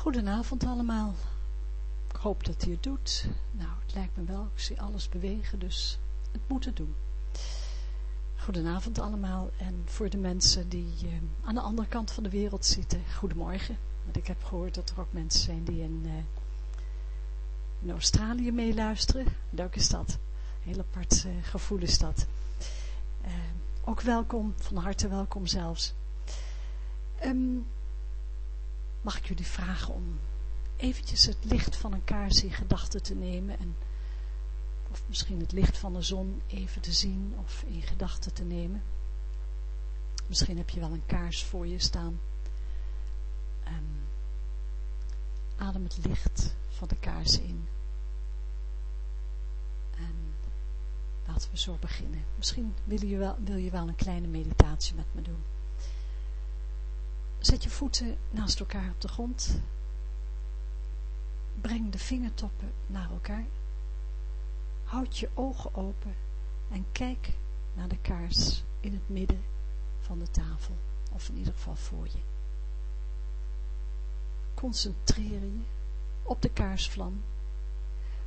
Goedenavond allemaal. Ik hoop dat hij het doet. Nou, het lijkt me wel. Ik zie alles bewegen, dus het moet het doen. Goedenavond allemaal. En voor de mensen die uh, aan de andere kant van de wereld zitten, goedemorgen. Want ik heb gehoord dat er ook mensen zijn die in, uh, in Australië meeluisteren. Dat. Een heel apart uh, gevoel is dat. ook welkom, van harte welkom zelfs. Um, mag ik jullie vragen om eventjes het licht van een kaars in gedachten te nemen en of misschien het licht van de zon even te zien of in gedachten te nemen. Misschien heb je wel een kaars voor je staan. Um, adem het licht van de kaars in. En laten we zo beginnen. Misschien wil je wel, wil je wel een kleine meditatie met me doen. Zet je voeten naast elkaar op de grond. Breng de vingertoppen naar elkaar. Houd je ogen open en kijk naar de kaars in het midden van de tafel. Of in ieder geval voor je. Concentreer je op de kaarsvlam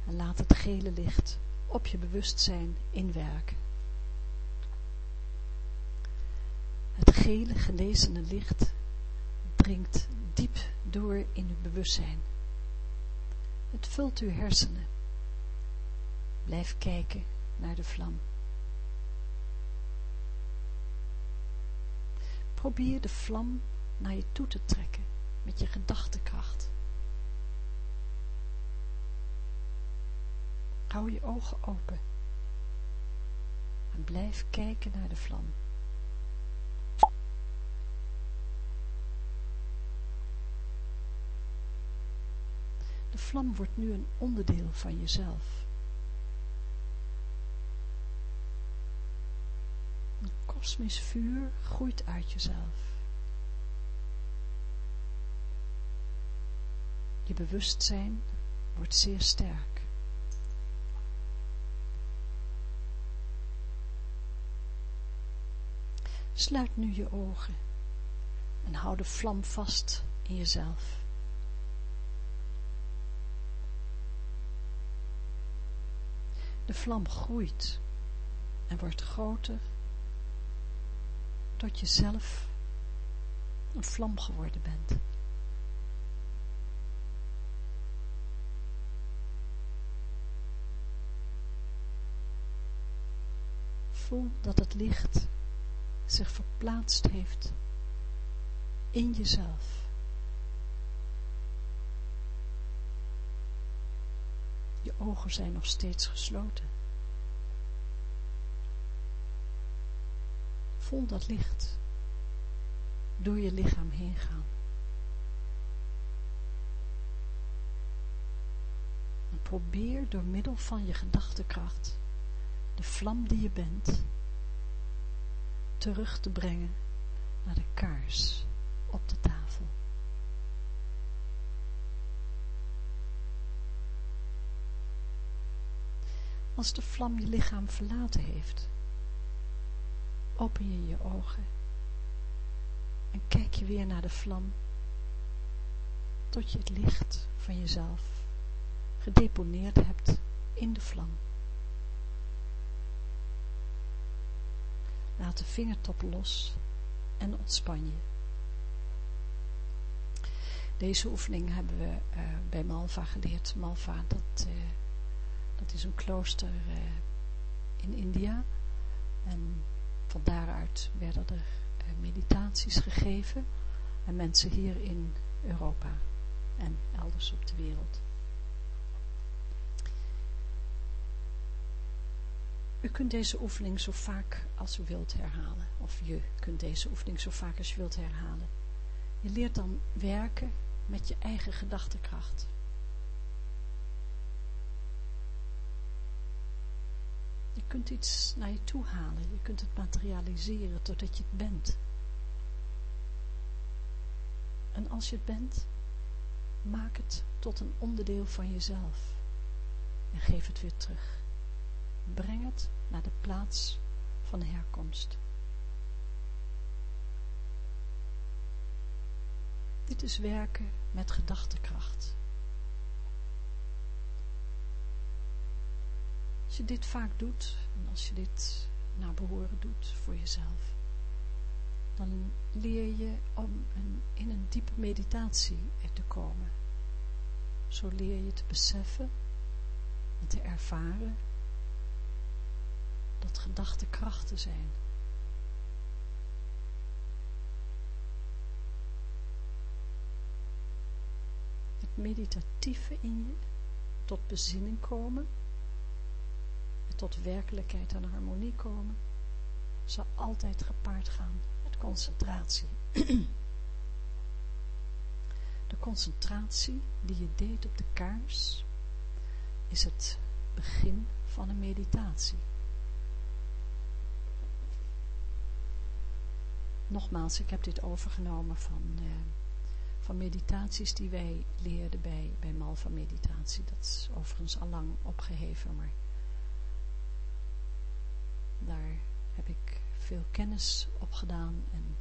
en laat het gele licht op je bewustzijn inwerken. Het gele gelezene licht dringt diep door in uw bewustzijn. Het vult uw hersenen. Blijf kijken naar de vlam. Probeer de vlam naar je toe te trekken met je gedachtekracht. Hou je ogen open en blijf kijken naar de vlam. De vlam wordt nu een onderdeel van jezelf. Een kosmisch vuur groeit uit jezelf. Je bewustzijn wordt zeer sterk. Sluit nu je ogen en hou de vlam vast in jezelf. De vlam groeit en wordt groter tot je zelf een vlam geworden bent. Voel dat het licht zich verplaatst heeft in jezelf. Je ogen zijn nog steeds gesloten. Voel dat licht door je lichaam heen gaan. En probeer door middel van je gedachtekracht de vlam die je bent terug te brengen naar de kaars op de tafel. Als de vlam je lichaam verlaten heeft. Open je je ogen en kijk je weer naar de vlam tot je het licht van jezelf gedeponeerd hebt in de vlam. Laat de vingertop los en ontspan je. Deze oefening hebben we uh, bij Malva geleerd. Malva, dat... Uh, dat is een klooster uh, in India. En van daaruit werden er uh, meditaties gegeven. En mensen hier in Europa en elders op de wereld. U kunt deze oefening zo vaak als u wilt herhalen. Of je kunt deze oefening zo vaak als je wilt herhalen. Je leert dan werken met je eigen gedachtekracht. Je kunt iets naar je toe halen. Je kunt het materialiseren totdat je het bent. En als je het bent, maak het tot een onderdeel van jezelf. En geef het weer terug. Breng het naar de plaats van herkomst. Dit is werken met gedachtekracht. Als je dit vaak doet, en als je dit naar behoren doet voor jezelf, dan leer je om in een diepe meditatie te komen. Zo leer je te beseffen en te ervaren dat gedachten krachten zijn. Het meditatieve in je, tot bezinning komen, en tot werkelijkheid en harmonie komen, zal altijd gepaard gaan met concentratie. De concentratie die je deed op de kaars is het begin van een meditatie. Nogmaals, ik heb dit overgenomen van, uh, van meditaties die wij leerden bij, bij Malva Meditatie. Dat is overigens al lang opgeheven, maar daar heb ik veel kennis op gedaan en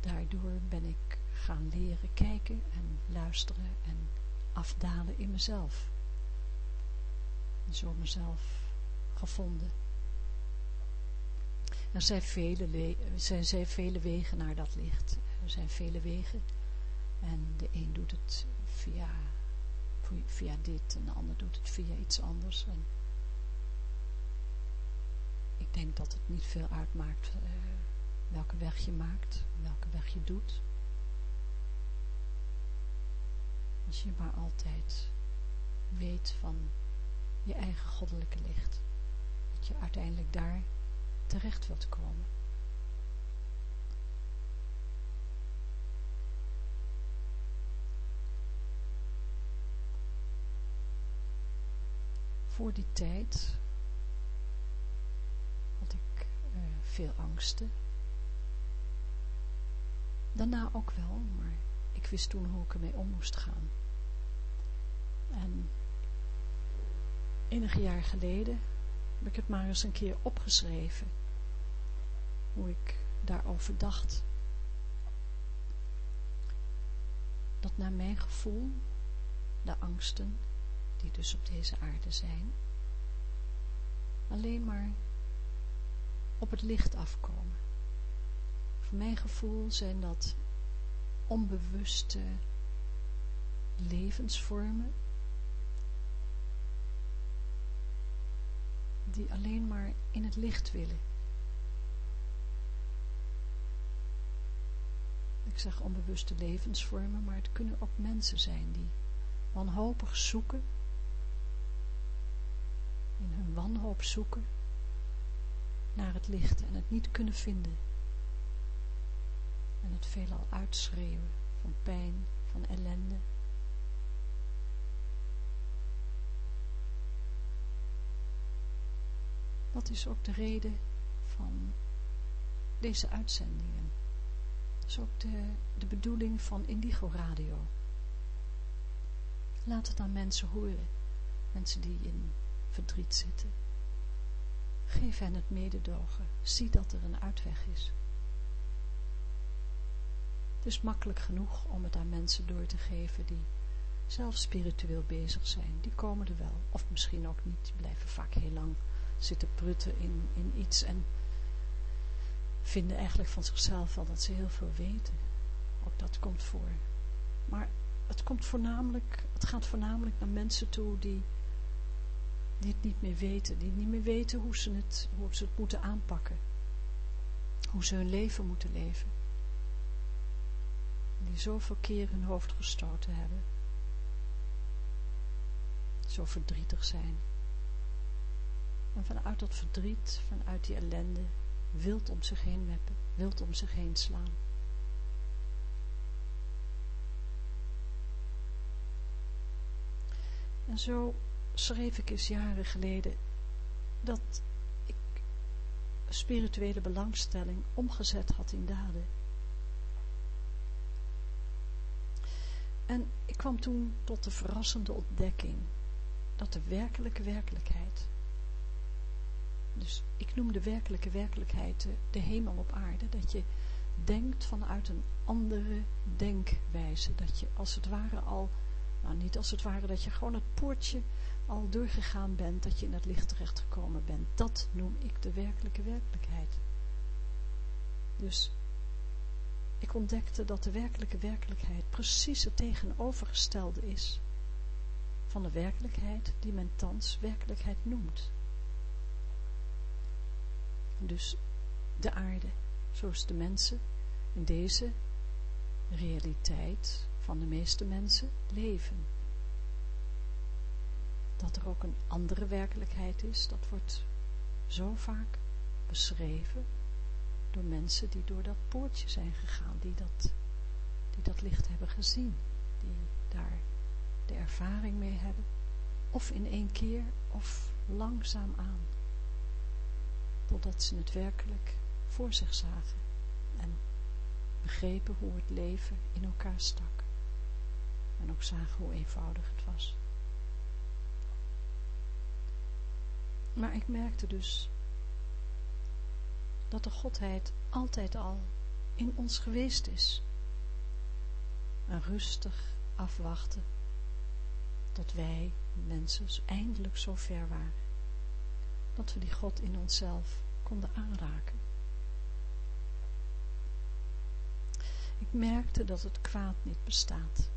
daardoor ben ik gaan leren kijken en luisteren en afdalen in mezelf. Zo mezelf gevonden. Er zijn vele, zijn vele wegen naar dat licht. Er zijn vele wegen. En de een doet het via, via dit en de ander doet het via iets anders. En denk dat het niet veel uitmaakt uh, welke weg je maakt, welke weg je doet. Als je maar altijd weet van je eigen goddelijke licht. Dat je uiteindelijk daar terecht wilt komen. Voor die tijd had ik uh, veel angsten. Daarna ook wel, maar ik wist toen hoe ik ermee om moest gaan. En enige jaar geleden heb ik het maar eens een keer opgeschreven. Hoe ik daarover dacht. Dat naar mijn gevoel de angsten, die dus op deze aarde zijn, alleen maar op het licht afkomen. Voor mijn gevoel zijn dat onbewuste levensvormen die alleen maar in het licht willen. Ik zeg onbewuste levensvormen, maar het kunnen ook mensen zijn die wanhopig zoeken, in hun wanhoop zoeken naar het licht en het niet kunnen vinden. En het veelal uitschreeuwen van pijn, van ellende. Dat is ook de reden van deze uitzendingen. Dat is ook de, de bedoeling van Indigo Radio. Laat het aan mensen horen. Mensen die in verdriet zitten. Geef hen het mededogen. Zie dat er een uitweg is. Het is makkelijk genoeg om het aan mensen door te geven die zelf spiritueel bezig zijn. Die komen er wel. Of misschien ook niet. Die blijven vaak heel lang zitten prutten in, in iets en vinden eigenlijk van zichzelf wel dat ze heel veel weten. Ook dat komt voor. Maar het, komt voornamelijk, het gaat voornamelijk naar mensen toe die, die het niet meer weten. Die niet meer weten hoe ze, het, hoe ze het moeten aanpakken. Hoe ze hun leven moeten leven. Die zoveel keer hun hoofd gestoten hebben. Zo verdrietig zijn. En vanuit dat verdriet, vanuit die ellende, wild om zich heen weppen, wild om zich heen slaan. En zo schreef ik eens jaren geleden dat ik spirituele belangstelling omgezet had in daden. En ik kwam toen tot de verrassende ontdekking dat de werkelijke werkelijkheid dus ik noem de werkelijke werkelijkheid de, hemel op aarde, dat je denkt vanuit een andere denkwijze. Dat je als het ware al, nou niet als het ware, dat je gewoon het poortje al doorgegaan bent, dat je in het licht terechtgekomen bent. Dat noem ik de werkelijke werkelijkheid. Dus ik ontdekte dat de werkelijke werkelijkheid precies het tegenovergestelde is van de werkelijkheid die men thans werkelijkheid noemt. Dus de aarde, zoals de mensen in deze realiteit van de meeste mensen leven. Dat er ook een andere werkelijkheid is, dat wordt zo vaak beschreven door mensen die door dat poortje zijn gegaan, die dat, die dat licht hebben gezien, die daar de ervaring mee hebben, of in één keer, of langzaam aan, totdat ze het werkelijk voor zich zagen en begrepen hoe het leven in elkaar stak en ook zagen hoe eenvoudig het was. Maar ik merkte dus dat de Godheid altijd al in ons geweest is. En rustig afwachten tot wij, mensen, eindelijk zo ver waren. Dat we die God in onszelf konden aanraken. Ik merkte dat het kwaad niet bestaat.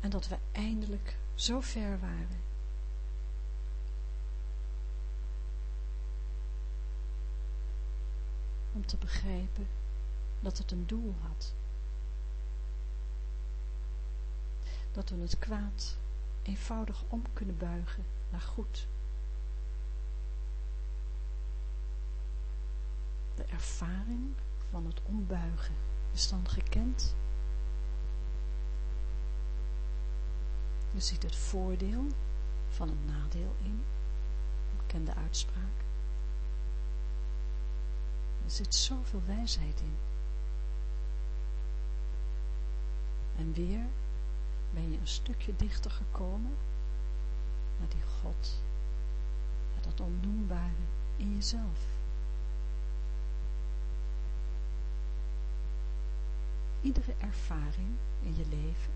En dat we eindelijk zo ver waren om te begrijpen dat het een doel had. Dat we het kwaad eenvoudig om kunnen buigen naar goed. De ervaring van het ombuigen is dan gekend. Je ziet het voordeel van een nadeel in, bekende uitspraak. Er zit zoveel wijsheid in. En weer ben je een stukje dichter gekomen naar die God, naar dat onnoembare in jezelf. Iedere ervaring in je leven,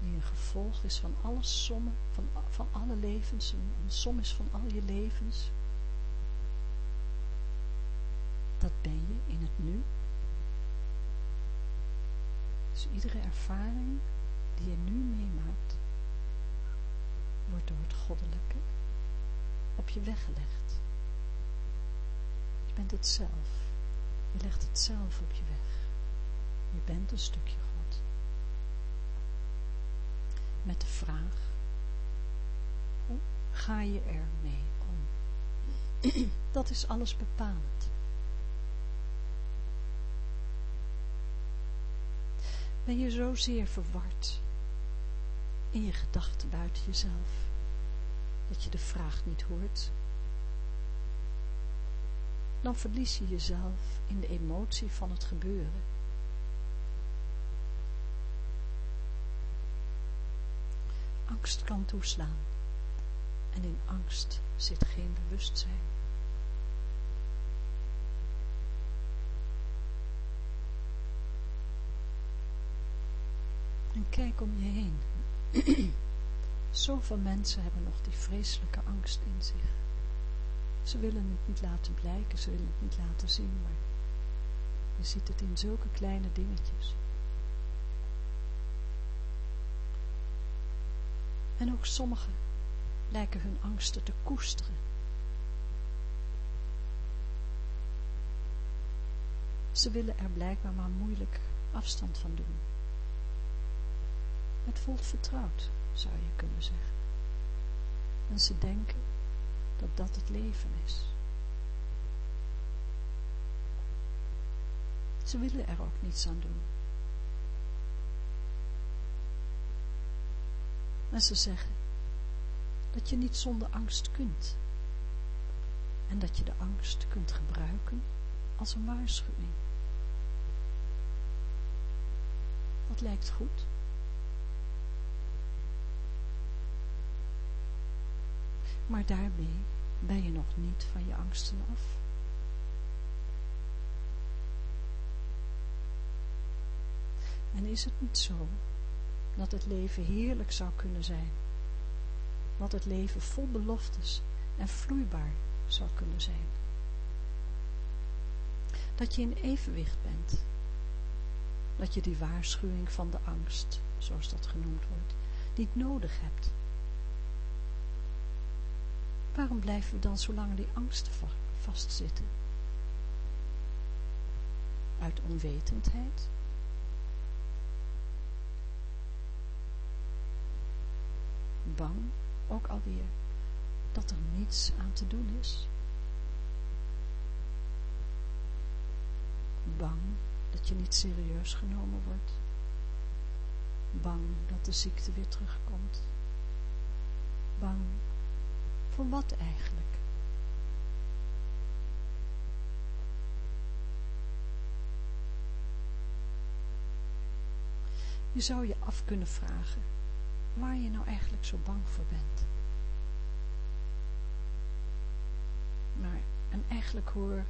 die een gevolg is van alle sommen, van, van alle levens, een, een som is van al je levens, dat ben je in het nu. Dus iedere ervaring die je nu meemaakt, wordt door het goddelijke op je weggelegd. Je bent het zelf. Je legt het zelf op je weg. Je bent een stukje God. Met de vraag, hoe ga je er mee om? Dat is alles bepalend. ben je zozeer verward in je gedachten buiten jezelf, dat je de vraag niet hoort, dan verlies je jezelf in de emotie van het gebeuren. Angst kan toeslaan en in angst zit geen bewustzijn. En kijk om je heen. Zoveel mensen hebben nog die vreselijke angst in zich. Ze willen het niet laten blijken, ze willen het niet laten zien, maar je ziet het in zulke kleine dingetjes. En ook sommigen lijken hun angsten te koesteren. Ze willen er blijkbaar maar moeilijk afstand van doen. Het voelt vertrouwd, zou je kunnen zeggen. En ze denken dat dat het leven is. Ze willen er ook niets aan doen. En ze zeggen dat je niet zonder angst kunt. En dat je de angst kunt gebruiken als een waarschuwing. Dat lijkt goed. Maar daarmee ben je nog niet van je angsten af. En is het niet zo dat het leven heerlijk zou kunnen zijn? Dat het leven vol beloftes en vloeibaar zou kunnen zijn? Dat je in evenwicht bent. Dat je die waarschuwing van de angst, zoals dat genoemd wordt, niet nodig hebt. Waarom blijven we dan zo lang die angsten vastzitten? Uit onwetendheid? Bang, ook alweer, dat er niets aan te doen is? Bang dat je niet serieus genomen wordt? Bang dat de ziekte weer terugkomt? Bang voor wat eigenlijk? Je zou je af kunnen vragen waar je nou eigenlijk zo bang voor bent. Maar, en eigenlijk hoor,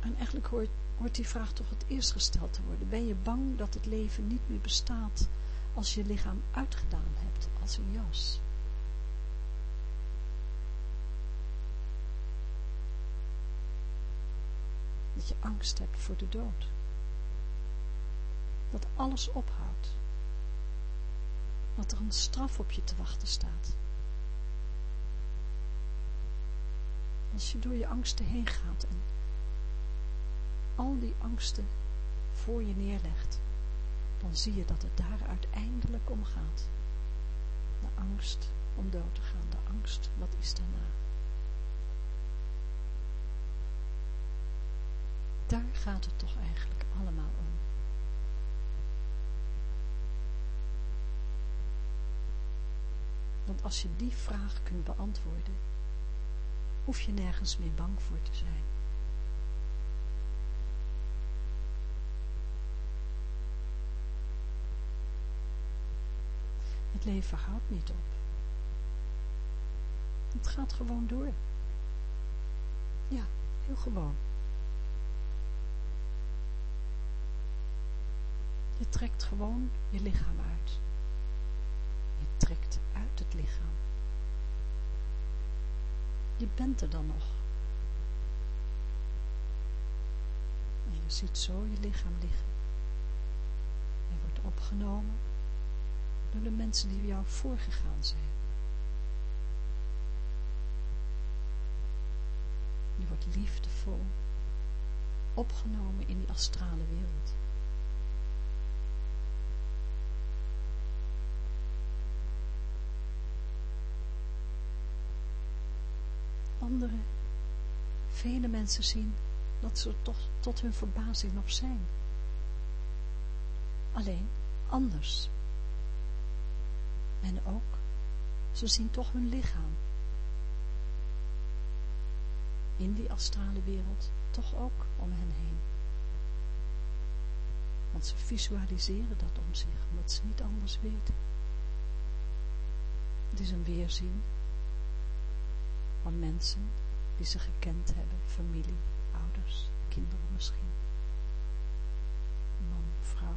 en eigenlijk hoort, hoort die vraag toch het eerst gesteld te worden. Ben je bang dat het leven niet meer bestaat als je lichaam uitgedaan hebt als een jas? Dat je angst hebt voor de dood. Dat alles ophoudt. Dat er een straf op je te wachten staat. Als je door je angsten heen gaat en al die angsten voor je neerlegt, dan zie je dat het daar uiteindelijk om gaat. De angst om dood te gaan, de angst, wat is daarna? Daar gaat het toch eigenlijk allemaal om. Want als je die vraag kunt beantwoorden, hoef je nergens meer bang voor te zijn. Het leven houdt niet op. Het gaat gewoon door. Ja, heel gewoon. Je trekt gewoon je lichaam uit. Trekt uit het lichaam. Je bent er dan nog. En je ziet zo je lichaam liggen. Je wordt opgenomen door de mensen die jou voorgegaan zijn. Je wordt liefdevol opgenomen in die astrale wereld. Andere, vele mensen zien dat ze toch tot hun verbazing nog zijn. Alleen anders. En ook, ze zien toch hun lichaam. In die astrale wereld, toch ook om hen heen. Want ze visualiseren dat om zich, omdat ze niet anders weten. Het is een weerzien van mensen die ze gekend hebben, familie, ouders, kinderen misschien, man, vrouw.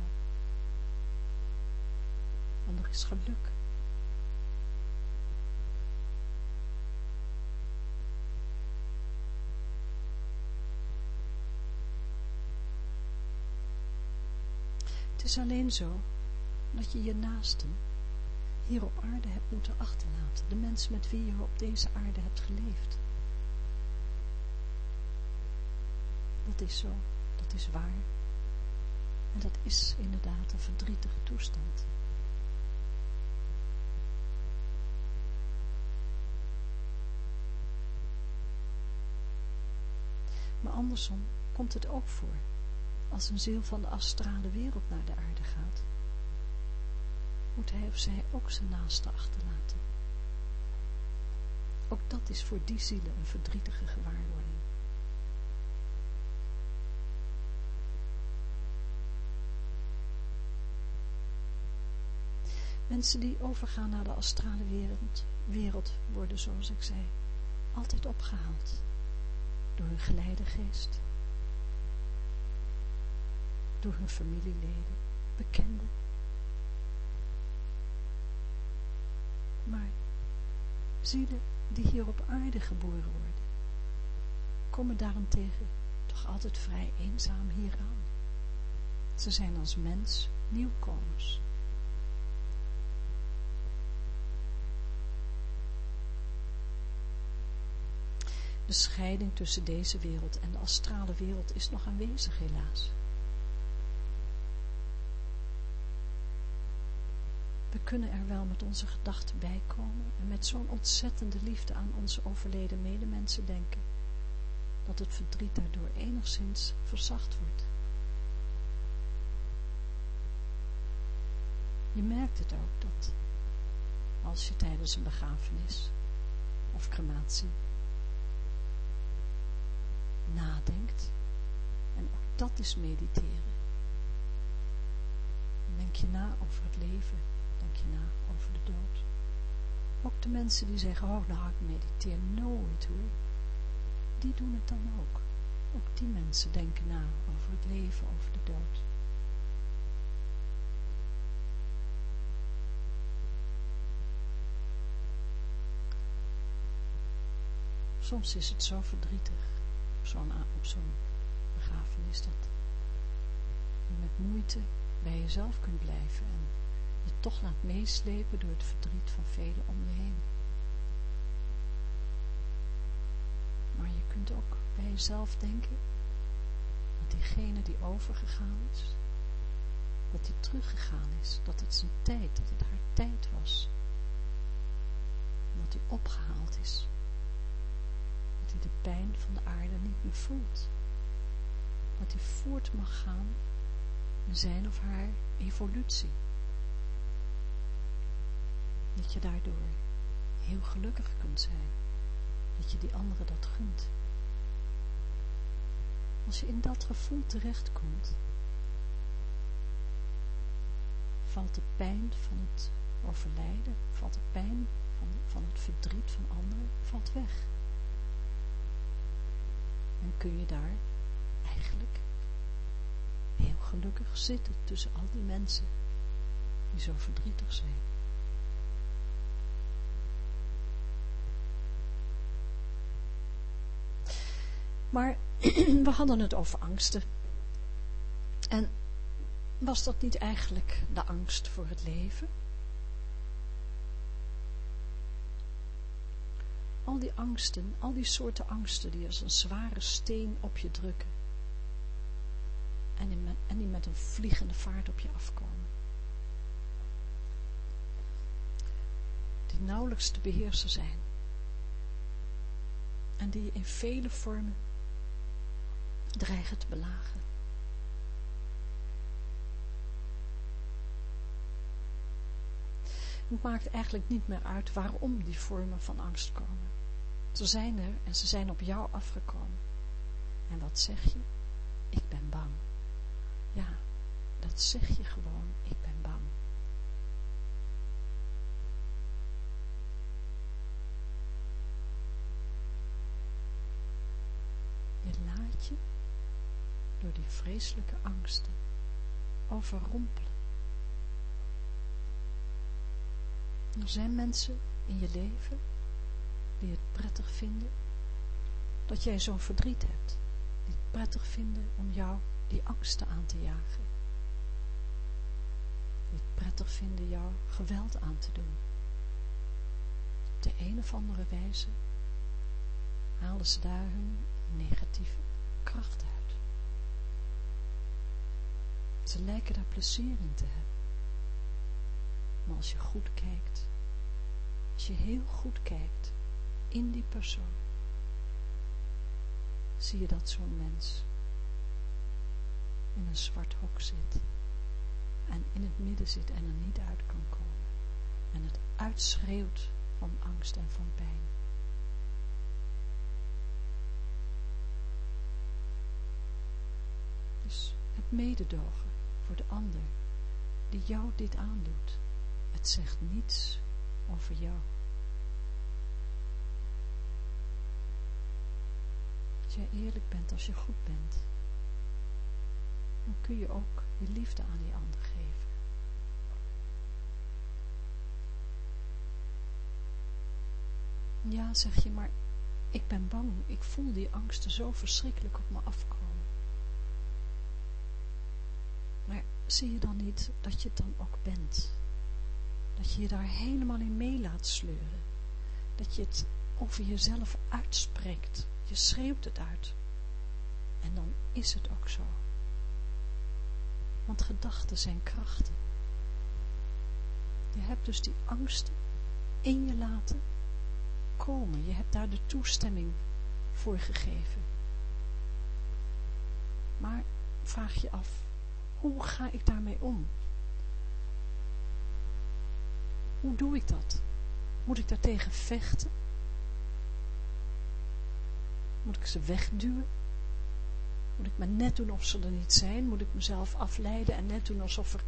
En er is geluk. Het is alleen zo dat je je naasten hier op aarde hebt moeten achterlaten. De mensen met wie je op deze aarde hebt geleefd. Dat is zo, dat is waar. En dat is inderdaad een verdrietige toestand. Maar andersom komt het ook voor, als een ziel van de astrale wereld naar de aarde gaat, moet hij of zij ook zijn naaste achterlaten. Ook dat is voor die zielen een verdrietige gewaarwording. Mensen die overgaan naar de astrale wereld, wereld worden, zoals ik zei, altijd opgehaald door hun geleidegeest, door hun familieleden, bekenden. Maar zielen die hier op aarde geboren worden, komen daarentegen toch altijd vrij eenzaam hier aan. Ze zijn als mens nieuwkomers. De scheiding tussen deze wereld en de astrale wereld is nog aanwezig helaas. We kunnen er wel met onze gedachten bij komen en met zo'n ontzettende liefde aan onze overleden medemensen denken, dat het verdriet daardoor enigszins verzacht wordt. Je merkt het ook dat als je tijdens een begrafenis of crematie nadenkt, en ook dat is mediteren. Denk je na over het leven, denk je na over de dood. Ook de mensen die zeggen, oh nou ik mediteer nooit hoor, die doen het dan ook. Ook die mensen denken na over het leven, over de dood. Soms is het zo verdrietig op zo'n begrafenis dat je met moeite bij jezelf kunt blijven en je toch laat meeslepen door het verdriet van velen om je heen. Maar je kunt ook bij jezelf denken dat diegene die overgegaan is, dat die teruggegaan is, dat het zijn tijd, dat het haar tijd was, dat hij opgehaald is dat hij de pijn van de aarde niet meer voelt. Dat hij voort mag gaan in zijn of haar evolutie. Dat je daardoor heel gelukkig kunt zijn. Dat je die anderen dat gunt. Als je in dat gevoel terechtkomt, valt de pijn van het overlijden, valt de pijn van, van het verdriet van anderen, valt weg. En kun je daar eigenlijk heel gelukkig zitten tussen al die mensen die zo verdrietig zijn. Maar we hadden het over angsten. En was dat niet eigenlijk de angst voor het leven? al die angsten, al die soorten angsten die als een zware steen op je drukken. En die met, een vliegende vaart op je afkomen. Die nauwelijks te beheersen zijn. En die in vele vormen dreigen te belagen. Het maakt eigenlijk niet meer uit waarom die vormen van angst komen. Ze zijn er en ze zijn op jou afgekomen. En wat zeg je? Ik ben bang. Ja, dat zeg je gewoon, ik ben bang. Je laat je door die vreselijke angsten overrompelen. Er zijn mensen in je leven die het prettig vinden dat jij zo'n verdriet hebt, die het prettig vinden om jou die angsten aan te jagen, die het prettig vinden jou geweld aan te doen. Op de een of andere wijze halen ze daar hun negatieve kracht uit. Ze lijken daar plezier in te hebben. Maar als je goed kijkt, als je heel goed kijkt, in die persoon zie je dat zo'n mens in een zwart hok zit en in het midden zit en er niet uit kan komen en het uitschreeuwt van angst en van pijn. Dus het mededogen voor de ander die jou dit aandoet, Het zegt niets over jou. Als jij eerlijk bent, als je goed bent, dan kun je ook je liefde aan die ander geven. Ja, zeg je, maar ik ben bang. Ik voel die angsten zo verschrikkelijk op me afkomen. Maar zie je dan niet dat je het dan ook bent? Dat je je daar helemaal in mee laat sleuren. Dat je het over jezelf uitspreekt. Je schreeuwt het uit. En dan is het ook zo. Want gedachten zijn krachten. Je hebt dus die angsten in je laten komen. Je hebt daar de toestemming voor gegeven. Maar vraag je af, hoe ga ik daarmee om? Hoe doe ik dat? Moet ik daartegen vechten? Moet ik ze wegduwen? Moet ik maar net doen of ze er niet zijn? Moet ik mezelf afleiden en net doen alsof er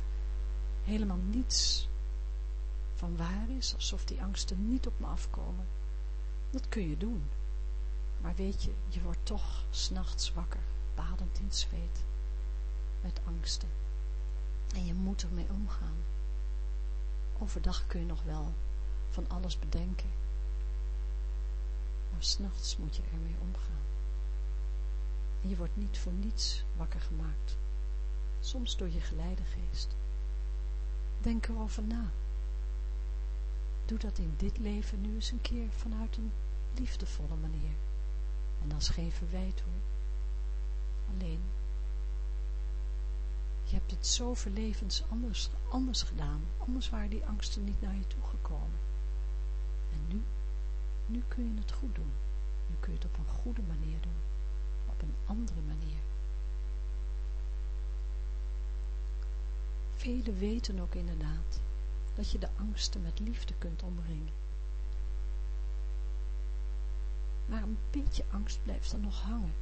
helemaal niets van waar is? Alsof die angsten niet op me afkomen? Dat kun je doen. Maar weet je, je wordt toch s'nachts wakker, badend in zweet, met angsten. En je moet ermee omgaan. Overdag kun je nog wel van alles bedenken. Maar s'nachts moet je ermee omgaan. En je wordt niet voor niets wakker gemaakt. Soms door je geleidegeest. Denk erover na. Doe dat in dit leven nu eens een keer vanuit een liefdevolle manier. En dat is geen verwijt hoor. Alleen, je hebt het zoveel levens anders, anders gedaan. Anders waren die angsten niet naar je toe gekomen. En nu, nu kun je het goed doen. Nu kun je het op een goede manier doen. Op een andere manier. Velen weten ook inderdaad dat je de angsten met liefde kunt omringen. Maar een beetje angst blijft er nog hangen.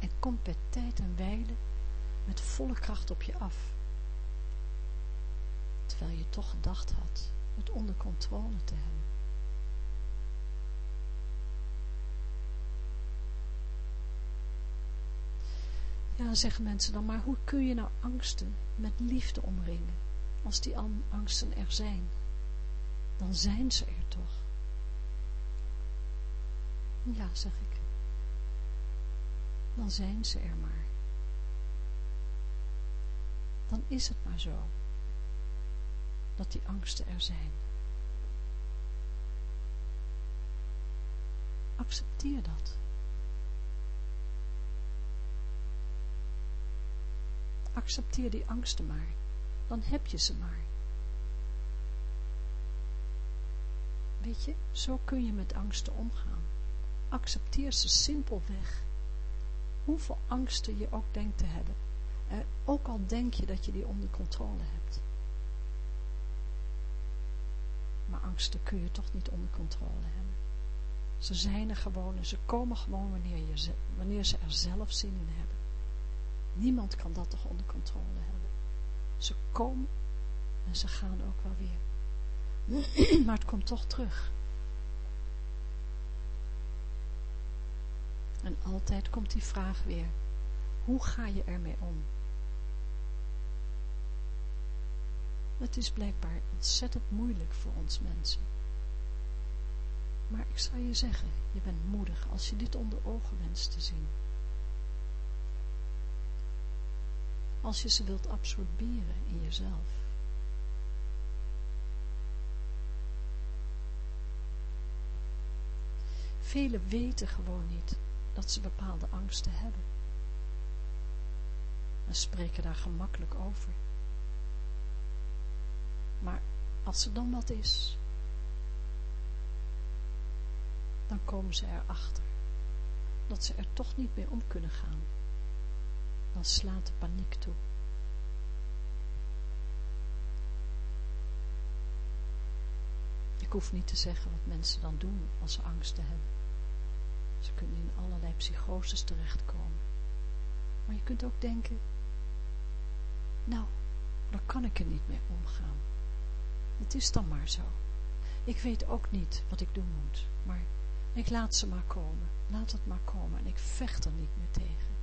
En komt bij tijd en wijle met volle kracht op je af. Terwijl je toch gedacht had het onder controle te hebben. Ja, zeggen mensen dan, maar hoe kun je nou angsten met liefde omringen? Als die angsten er zijn, dan zijn ze er toch. Ja, zeg ik. Dan zijn ze er maar. Dan is het maar zo. Dat die angsten er zijn. Accepteer dat. Accepteer die angsten maar. Dan heb je ze maar. Weet je, zo kun je met angsten omgaan. Accepteer ze simpelweg. Hoeveel angsten je ook denkt te hebben. Eh, ook al denk je dat je die onder controle hebt. Maar angsten kun je toch niet onder controle hebben. Ze zijn er gewoon en ze komen gewoon wanneer, je, wanneer ze er zelf zin in hebben. Niemand kan dat toch onder controle hebben. Ze komen en ze gaan ook wel weer. maar het komt toch terug. En altijd komt die vraag weer. Hoe ga je ermee om? Het is blijkbaar ontzettend moeilijk voor ons mensen. Maar ik zou je zeggen, je bent moedig als je dit onder ogen wenst te zien. Als je ze wilt absorberen in jezelf. Velen weten gewoon niet dat ze bepaalde angsten hebben. En spreken daar gemakkelijk over. Maar als er dan wat is, dan komen ze erachter dat ze er toch niet mee om kunnen gaan. Dan slaat de paniek toe. Ik hoef niet te zeggen wat mensen dan doen als ze angsten hebben. Ze kunnen in allerlei psychoses terechtkomen. Maar je kunt ook denken, nou, dan kan ik er niet mee omgaan. Het is dan maar zo. Ik weet ook niet wat ik doen moet, maar ik laat ze maar komen. Laat het maar komen en ik vecht er niet meer tegen.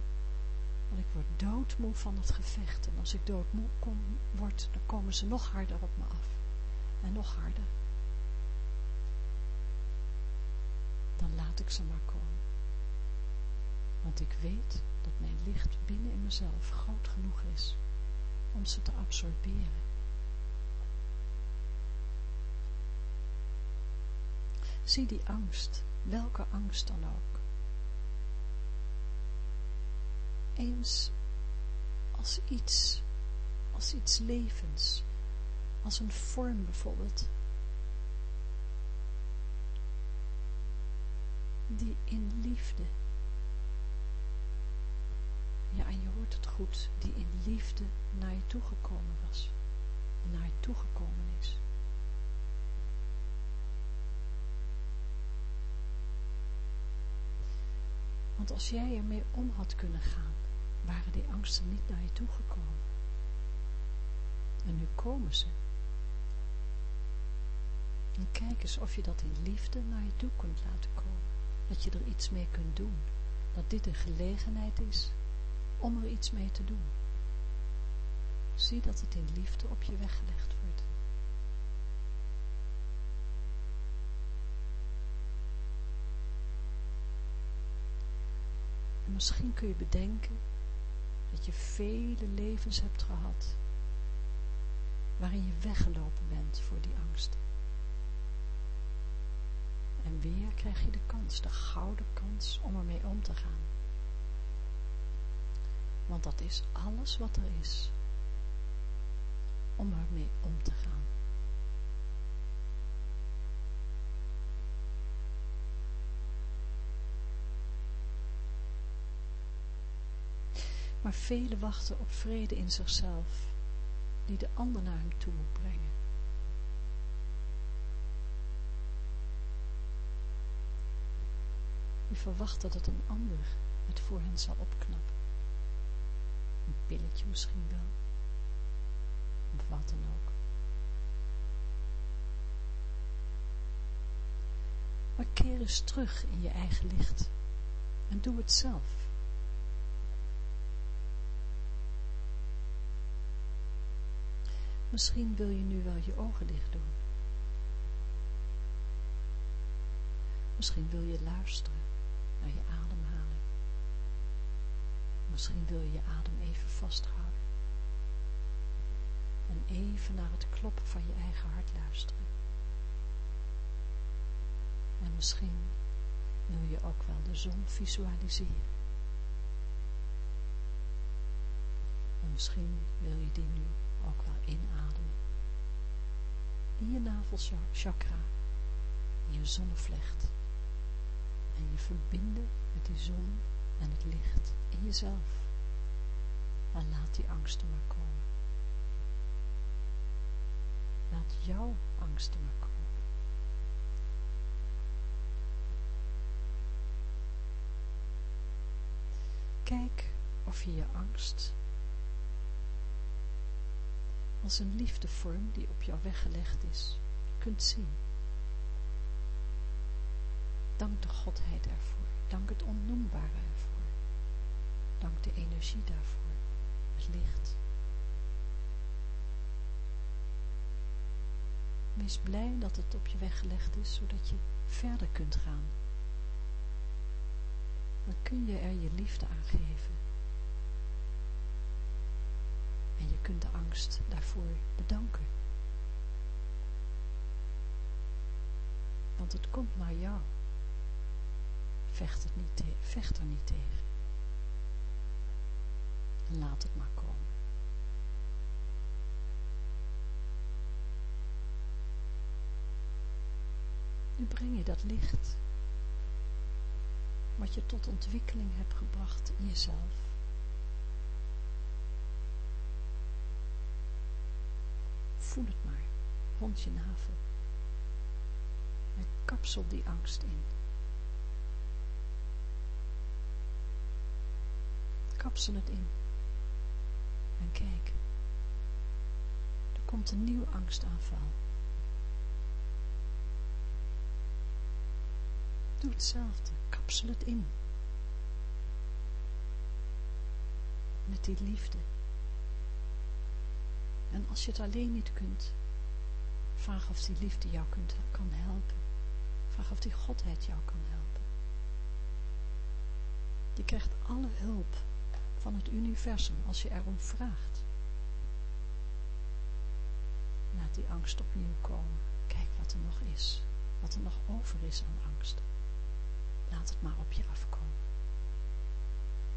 Want ik word doodmoe van het gevecht. En als ik doodmoe kom, word, dan komen ze nog harder op me af. En nog harder. Dan laat ik ze maar komen. Want ik weet dat mijn licht binnen in mezelf groot genoeg is om ze te absorberen. Zie die angst, welke angst dan ook. Eens als iets, als iets levens, als een vorm bijvoorbeeld, die in liefde, ja en je hoort het goed, die in liefde naar je toegekomen was, naar je toegekomen is. Want als jij ermee om had kunnen gaan, waren die angsten niet naar je toegekomen. En nu komen ze. En kijk eens of je dat in liefde naar je toe kunt laten komen. Dat je er iets mee kunt doen. Dat dit een gelegenheid is om er iets mee te doen. Zie dat het in liefde op je weggelegd wordt. Misschien kun je bedenken dat je vele levens hebt gehad waarin je weggelopen bent voor die angst. En weer krijg je de kans, de gouden kans om ermee om te gaan. Want dat is alles wat er is om ermee om te gaan. Maar velen wachten op vrede in zichzelf, die de ander naar hem toe moet brengen. Die verwachten dat een ander het voor hen zal opknappen. Een pilletje misschien wel. Of wat dan ook. Maar keer eens terug in je eigen licht. En doe het zelf. Misschien wil je nu wel je ogen dicht doen. Misschien wil je luisteren naar je ademhaling. Misschien wil je je adem even vasthouden. En even naar het kloppen van je eigen hart luisteren. En misschien wil je ook wel de zon visualiseren. En misschien wil je die nu ook wel inademen. In je navelchakra, in je zonnevlecht. En je verbinden met die zon en het licht in jezelf. En laat die angsten maar komen. Laat jouw angsten maar komen. Kijk of je je angst als een liefdevorm die op jou weggelegd is, kunt zien. Dank de Godheid ervoor, dank het onnoembare ervoor, dank de energie daarvoor, het licht. Wees blij dat het op je weggelegd is, zodat je verder kunt gaan. Dan kun je er je liefde aan geven. En je kunt de angst daarvoor bedanken. Want het komt naar jou. Vecht, het niet vecht er niet tegen. En laat het maar komen. Nu breng je dat licht, wat je tot ontwikkeling hebt gebracht in jezelf, voel het maar, rond je navel. En kapsel die angst in. Kapsel het in. En kijk, er komt een nieuw angstaanval. Doe hetzelfde, kapsel het in. Met die liefde. En als je het alleen niet kunt, vraag of die liefde jou kunt, kan helpen. Vraag of die Godheid jou kan helpen. Je krijgt alle hulp van het universum als je erom vraagt. Laat die angst opnieuw komen. Kijk wat er nog is. Wat er nog over is aan angst. Laat het maar op je afkomen.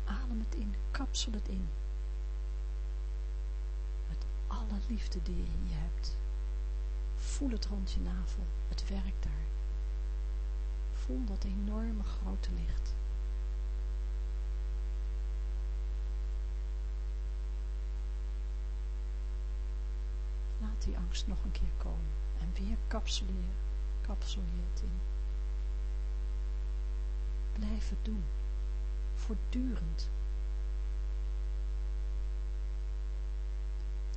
Adem het in, kapsel het in. Alle liefde die je hebt. Voel het rond je navel, het werkt daar. Voel dat enorme grote licht. Laat die angst nog een keer komen. En weer kapsel je het in. Blijf het doen. Voortdurend.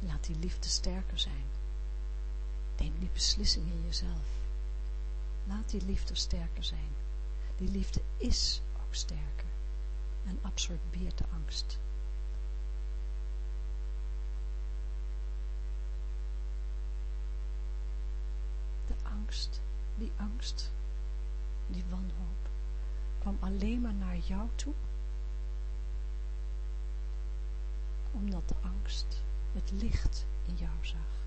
Laat die liefde sterker zijn. Neem die beslissing in jezelf. Laat die liefde sterker zijn. Die liefde is ook sterker en absorbeert de angst. De angst, die angst, die wanhoop, kwam alleen maar naar jou toe, omdat de angst het licht in jou zag.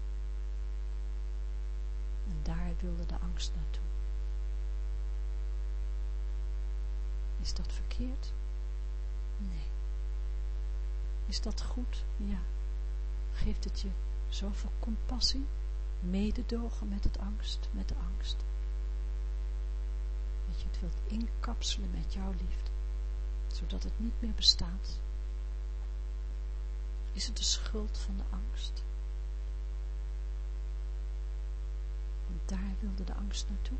En daar wilde de angst naartoe. Is dat verkeerd? Nee. Is dat goed? Ja. Geeft het je zoveel compassie, mededogen met het angst, met de angst? Dat je het wilt inkapselen met jouw liefde, zodat het niet meer bestaat. Is het de schuld van de angst? Want daar wilde de angst naartoe.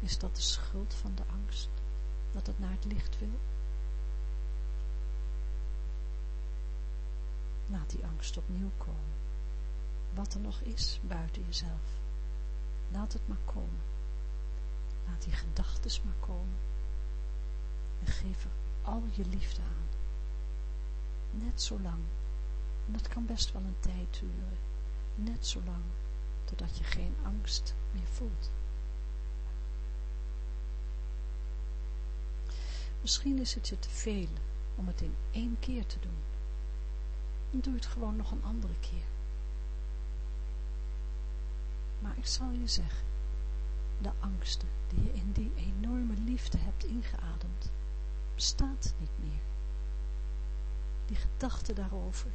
Is dat de schuld van de angst? Dat het naar het licht wil? Laat die angst opnieuw komen. Wat er nog is buiten jezelf. Laat het maar komen. Laat die gedachten maar komen. En geef er al je liefde aan. Net zo lang. En dat kan best wel een tijd duren. Net zo lang. Totdat je geen angst meer voelt. Misschien is het je te veel om het in één keer te doen. Dan doe het gewoon nog een andere keer. Maar ik zal je zeggen, de angsten die je in die enorme liefde hebt ingeademd, bestaat niet meer. Die gedachten daarover,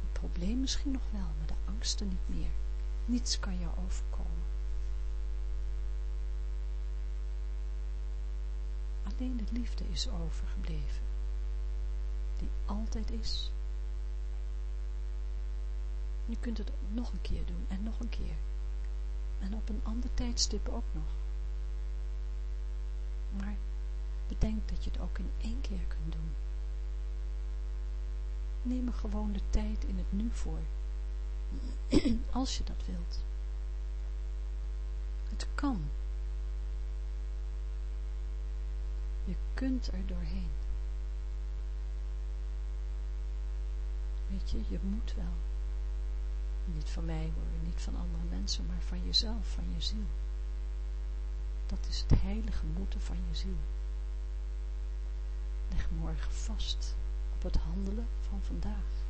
het probleem misschien nog wel, maar de angsten niet meer. Niets kan jou overkomen. Alleen de liefde is overgebleven, die altijd is. Je kunt het nog een keer doen en nog een keer. En op een ander tijdstip ook nog. Maar bedenk dat je het ook in één keer kunt doen. Neem er gewoon de tijd in het nu voor. Als je dat wilt. Het kan. Je kunt er doorheen. Weet je, je moet wel. Niet van mij hoor, niet van andere mensen, maar van jezelf, van je ziel. Dat is het heilige moeten van je ziel. Leg morgen vast het handelen van vandaag.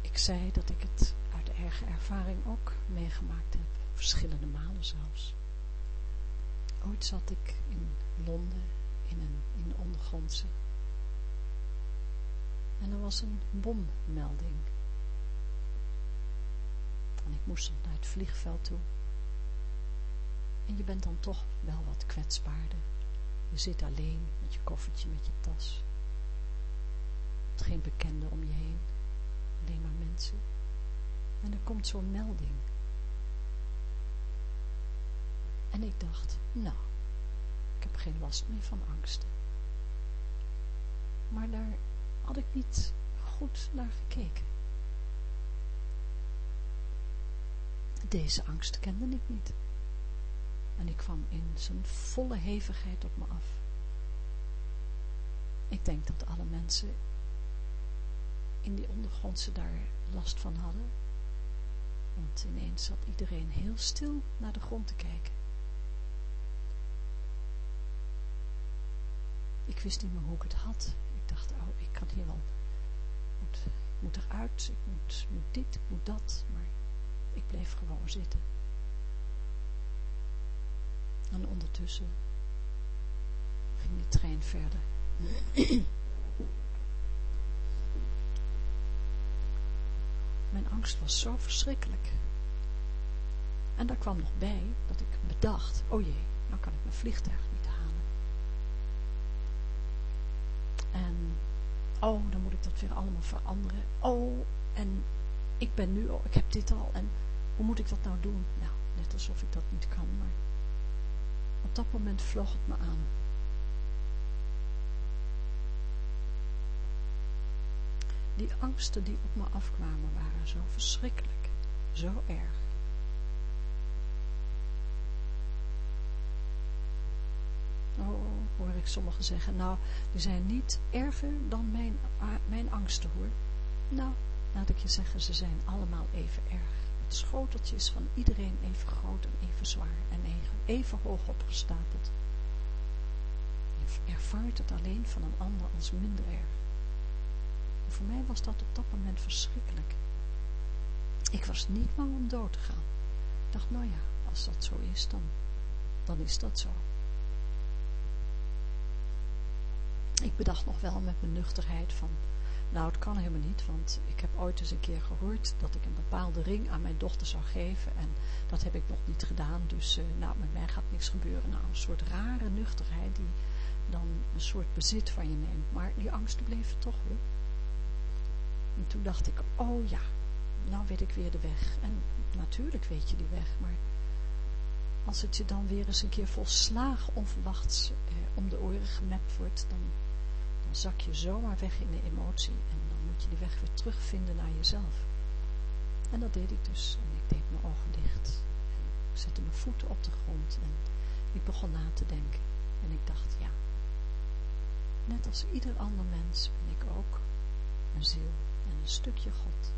Ik zei dat ik het uit eigen ervaring ook meegemaakt heb, verschillende malen zelfs. Ooit zat ik in Londen in een, in de ondergrondse en er was een bommelding. En ik moest naar het vliegveld toe. En je bent dan toch wel wat kwetsbaarder. Je zit alleen met je koffertje, met je tas. Geen bekende om je heen alleen maar mensen. En er komt zo'n melding. En ik dacht, nou, ik heb geen last meer van angsten. maar daar had ik niet goed naar gekeken. Deze angst kende ik niet. En ik kwam in zijn volle hevigheid op me af. Ik denk dat alle mensen in die ondergrondse daar last van hadden. Want ineens zat iedereen heel stil naar de grond te kijken. Ik wist niet meer hoe ik het had. Ik dacht, oh, ik kan hier wel, ik moet eruit, ik moet, moet dit, ik moet dat. Maar ik bleef gewoon zitten. En ondertussen ging de trein verder. Mijn angst was zo verschrikkelijk. En daar kwam nog bij dat ik bedacht, oh jee, nou kan ik mijn vliegtuig niet halen. En, oh, dan moet ik dat weer allemaal veranderen. Oh, en ik ben nu, oh, ik heb dit al, en hoe moet ik dat nou doen? Nou, net alsof ik dat niet kan, maar op dat moment vloog het me aan. Die angsten die op me afkwamen waren zo verschrikkelijk, zo erg. Oh, hoor ik sommigen zeggen, nou, die zijn niet erger dan mijn, mijn angsten hoor. Nou, laat ik je zeggen, ze zijn allemaal even erg. Het schoteltje is van iedereen even groot en even zwaar en even hoog opgestapeld. Je ervaart het alleen van een ander als minder erg. Voor mij was dat op dat moment verschrikkelijk. Ik was niet bang om dood te gaan. Ik dacht, nou ja, als dat zo is, dan, dan is dat zo. Ik bedacht nog wel met mijn nuchterheid van, nou, het kan helemaal niet, want ik heb ooit eens een keer gehoord dat ik een bepaalde ring aan mijn dochter zou geven en dat heb ik nog niet gedaan, dus uh, nou, met mij gaat niks gebeuren. Nou, een soort rare nuchterheid die dan een soort bezit van je neemt, maar die angsten bleven toch weer. En toen dacht ik, oh ja, nou weet ik weer de weg. En natuurlijk weet je die weg, maar als het je dan weer eens een keer volslagen onverwachts eh, om de oren gemapt wordt, dan zak je zomaar weg in de emotie en dan moet je die weg weer terugvinden naar jezelf. En dat deed ik dus. En ik deed mijn ogen dicht. En ik zette mijn voeten op de grond en ik begon na te denken. En ik dacht, ja, net als ieder ander mens ben ik ook een ziel en een stukje God.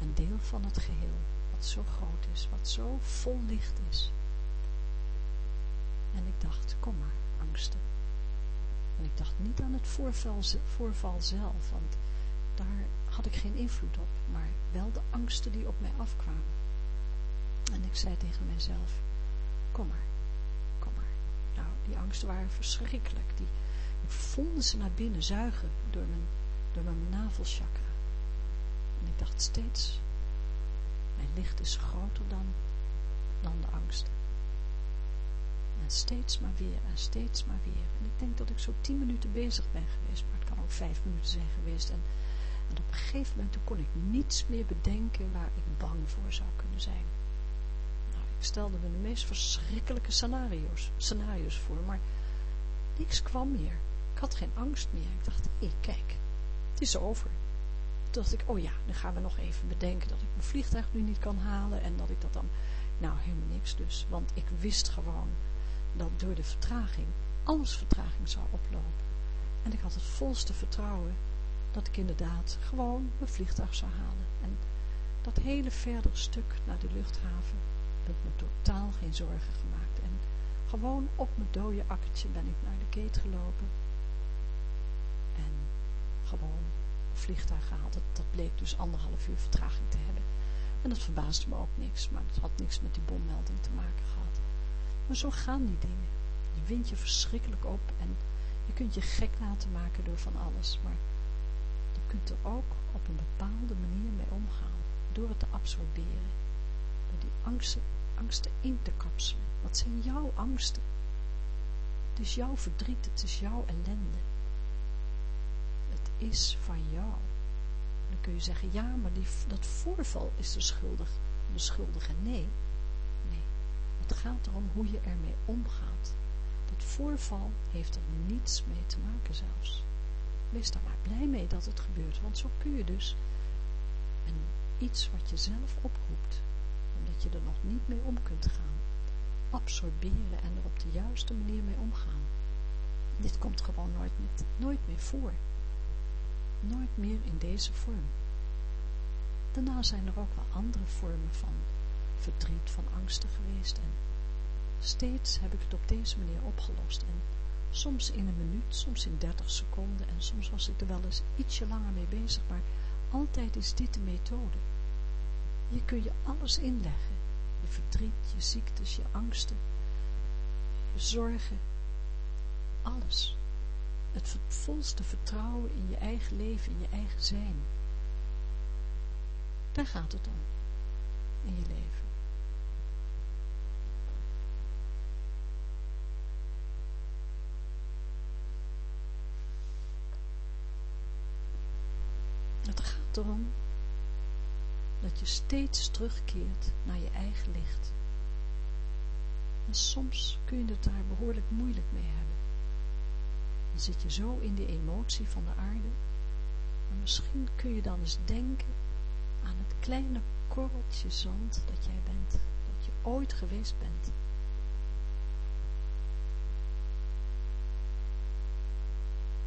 Een deel van het geheel, wat zo groot is, wat zo vol licht is. En ik dacht, kom maar, angsten. En ik dacht niet aan het voorval, voorval zelf, want daar had ik geen invloed op, maar wel de angsten die op mij afkwamen. En ik zei tegen mezelf, kom maar, kom maar. Nou, die angsten waren verschrikkelijk. Die, ik voelde ze naar binnen zuigen door mijn, door mijn navelchakra. En ik dacht steeds, mijn licht is groter dan, dan de angsten steeds maar weer en steeds maar weer. En ik denk dat ik zo tien minuten bezig ben geweest, maar het kan ook vijf minuten zijn geweest. En, op een gegeven moment kon ik niets meer bedenken waar ik bang voor zou kunnen zijn. Nou, ik stelde me de meest verschrikkelijke scenario's, scenario's voor, maar niks kwam meer. Ik had geen angst meer. Ik dacht, hé, kijk, het is over. Toen dacht ik, oh ja, dan gaan we nog even bedenken dat ik mijn vliegtuig nu niet kan halen en dat ik dat dan... Nou, helemaal niks dus, want ik wist gewoon dat door de vertraging alles vertraging zou oplopen. En ik had het volste vertrouwen dat ik inderdaad gewoon mijn vliegtuig zou halen. En dat hele verdere stuk naar de luchthaven heb me totaal geen zorgen gemaakt. En gewoon op mijn dode akkertje ben ik naar de gate gelopen. En gewoon vliegtuig gehaald. Dat, dat bleek dus anderhalf uur vertraging te hebben. En dat verbaasde me ook niks, maar dat had niks met die bommelding te maken gehad. Maar zo gaan die dingen. Je wint je verschrikkelijk op en je kunt je gek laten maken door van alles. Maar je kunt er ook op een bepaalde manier mee omgaan. Door het te absorberen. Door die angsten, angsten in te kapselen. Wat zijn jouw angsten? Het is jouw verdriet, het is jouw ellende. Het is van jou. Dan kun je zeggen, ja, maar dat voorval is de schuldig, de schuldige. Nee, het gaat erom hoe je ermee omgaat. Dat voorval heeft er niets mee te maken zelfs. wees daar maar blij mee dat het gebeurt, want zo kun je dus en iets wat je zelf oproept, omdat je er nog niet mee om kunt gaan, absorberen en er op de juiste manier mee omgaan. Dit komt gewoon nooit, nooit meer voor. Nooit meer in deze vorm. Daarna zijn er ook wel andere vormen van verdriet, van angsten geweest en steeds heb ik het op deze manier opgelost en soms in een minuut, soms in 30 seconden en soms was ik er wel eens ietsje langer mee bezig, maar altijd is dit de methode. Hier kun je alles inleggen, je verdriet, je ziektes, je angsten, je zorgen, alles. Het volste vertrouwen in je eigen leven, in je eigen zijn. Daar gaat het om, in je leven. Het gaat dat je steeds terugkeert naar je eigen licht. En soms kun je het daar behoorlijk moeilijk mee hebben. Dan zit je zo in die emotie van de aarde. Maar misschien kun je dan eens denken aan het kleine korreltje zand dat jij bent. Dat je ooit geweest bent.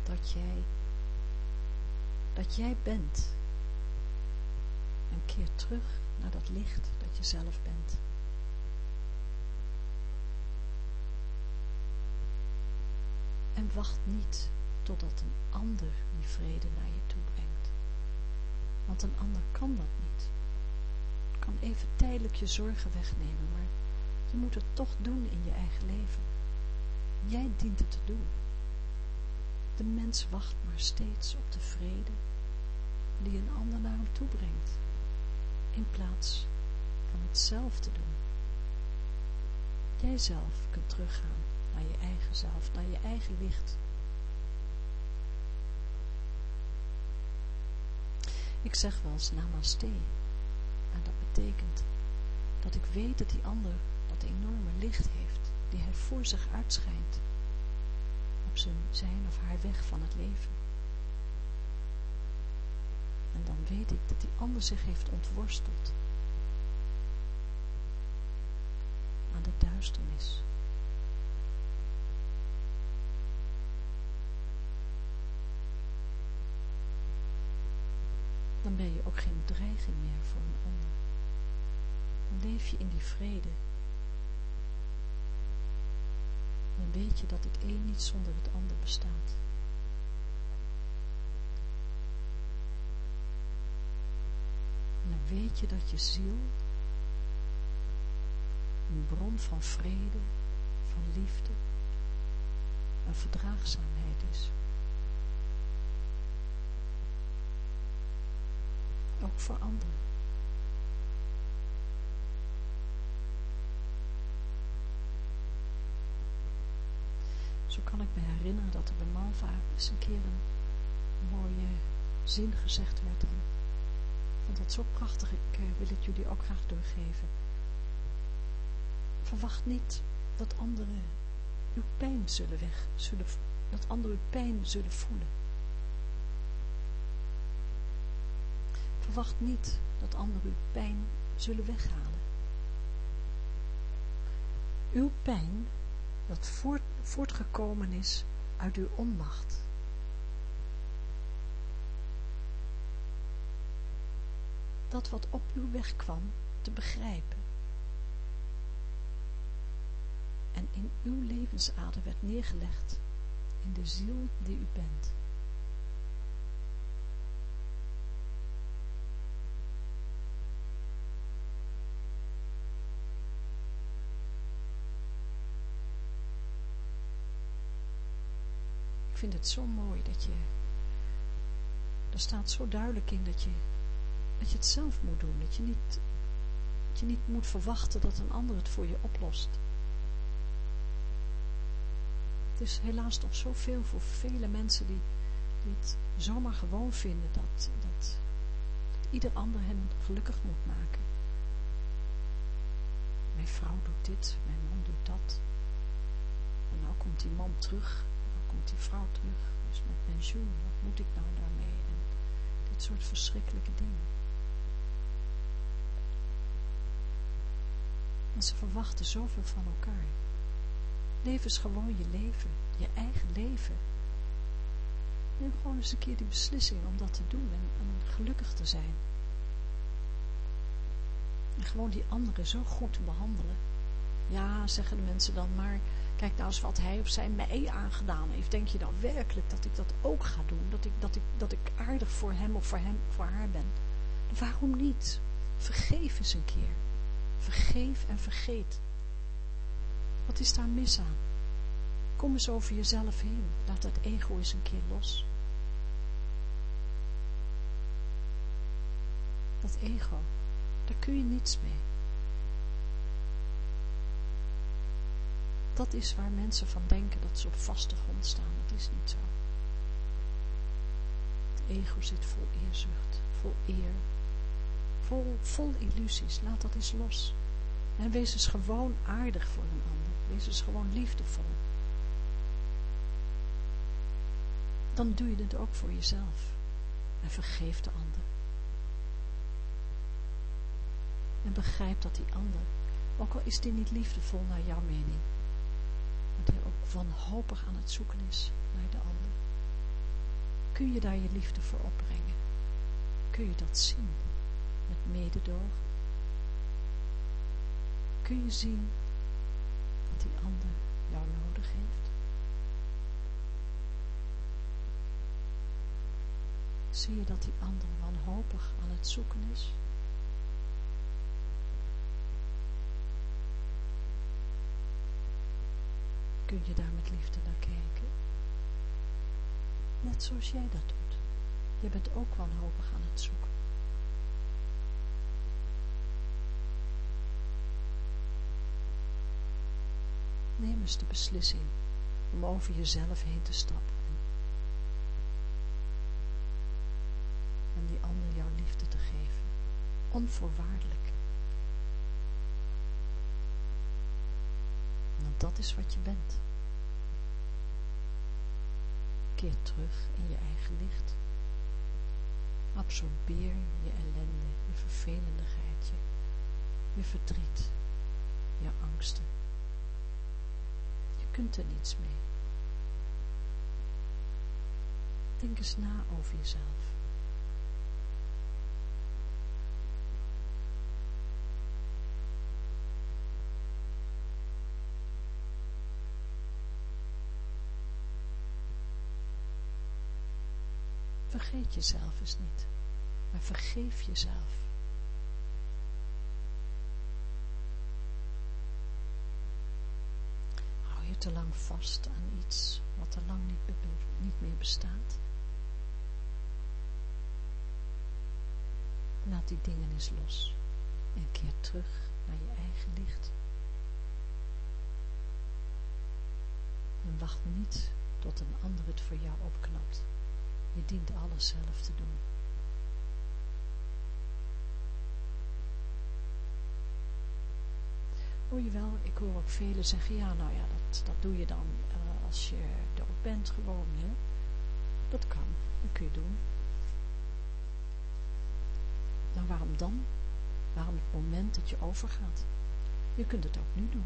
Dat jij dat jij bent. Een keer terug naar dat licht dat je zelf bent. En wacht niet totdat een ander die vrede naar je toe brengt. Want een ander kan dat niet. Kan even tijdelijk je zorgen wegnemen, maar je moet het toch doen in je eigen leven. Jij dient het te doen. De mens wacht maar steeds op de vrede die een ander naar hem toe brengt, in plaats van het zelf te doen. Jij zelf kunt teruggaan naar je eigen zelf, naar je eigen licht. Ik zeg wel eens namaste, en dat betekent dat ik weet dat die ander dat enorme licht heeft, die hij voor zich uitschijnt, op zijn, zijn of haar weg van het leven. En dan weet ik dat die ander zich heeft ontworsteld aan de duisternis. Dan ben je ook geen dreiging meer voor een ander. Dan leef je in die vrede dan weet je dat het een niet zonder het ander bestaat. En dan weet je dat je ziel een bron van vrede, van liefde en verdraagzaamheid is. Ook voor anderen. Zo kan ik me herinneren dat er bij Malva eens een keer een mooie zin gezegd werd. Vond dat zo prachtig, ik eh, wil het jullie ook graag doorgeven. Verwacht niet dat anderen uw pijn zullen weg, zullen, dat anderen pijn zullen voelen. Verwacht niet dat anderen uw pijn zullen weghalen. Uw pijn dat voort, voortgekomen is uit uw onmacht. Dat wat op uw weg kwam te begrijpen. En in uw levensader werd neergelegd in de ziel die u bent. vind het zo mooi dat je, er staat zo duidelijk in dat je, dat je het zelf moet doen. Dat je niet, dat je niet moet verwachten dat een ander het voor je oplost. Het is helaas toch zoveel voor vele mensen die, die het zomaar gewoon vinden dat, dat, ieder ander hen gelukkig moet maken. Mijn vrouw doet dit, mijn man doet dat. En nou komt die man terug komt die vrouw terug, dus met pensioen, wat moet ik nou daarmee? En dit soort verschrikkelijke dingen. En ze verwachten zoveel van elkaar. Leef eens gewoon je leven, je eigen leven. Neem gewoon eens een keer die beslissing om dat te doen en, en gelukkig te zijn. En gewoon die anderen zo goed te behandelen. Ja, zeggen de mensen dan, maar kijk nou eens wat hij of zij mij aangedaan heeft. Denk je dan werkelijk dat ik dat ook ga doen? Dat ik, dat ik, dat ik aardig voor hem of voor, hem, voor haar ben? Waarom niet? Vergeef eens een keer. Vergeef en vergeet. Wat is daar mis aan? Kom eens over jezelf heen. Laat dat ego eens een keer los. Dat ego, daar kun je niets mee. Dat is waar mensen van denken dat ze op vaste grond staan. Dat is niet zo. Het ego zit vol eerzucht, vol eer, vol, vol illusies. Laat dat eens los. En wees eens gewoon aardig voor een ander. Wees eens gewoon liefdevol. Dan doe je het ook voor jezelf. En vergeef de ander. En begrijp dat die ander, ook al is die niet liefdevol naar jouw mening, dat hij ook wanhopig aan het zoeken is naar de ander. Kun je daar je liefde voor opbrengen? Kun je dat zien met mededogen? Kun je zien dat die ander jou nodig heeft? Zie je dat die ander wanhopig aan het zoeken is? Kun je daar met liefde naar kijken? Net zoals jij dat doet. Je bent ook wanhopig aan het zoeken. Neem eens de beslissing om over jezelf heen te stappen. En die ander jouw liefde te geven. Onvoorwaardelijk. Want dat is wat je bent. Keer terug in je eigen licht. Absorbeer je ellende, je vervelendigheid, je, je verdriet, je angsten kunt er niets mee. Denk eens na over jezelf. Vergeet jezelf eens niet, maar vergeef jezelf. Te lang vast aan iets wat er lang niet, niet meer bestaat. Laat die dingen eens los en keer terug naar je eigen licht. En wacht niet tot een ander het voor jou opknapt. Je dient alles zelf te doen. Hoor je wel, ik hoor ook velen zeggen, ja nou ja, dat, dat doe je dan uh, als je dood bent gewoon, hè. Dat kan, dat kun je doen. Nou waarom dan? Waarom het moment dat je overgaat? Je kunt het ook nu doen.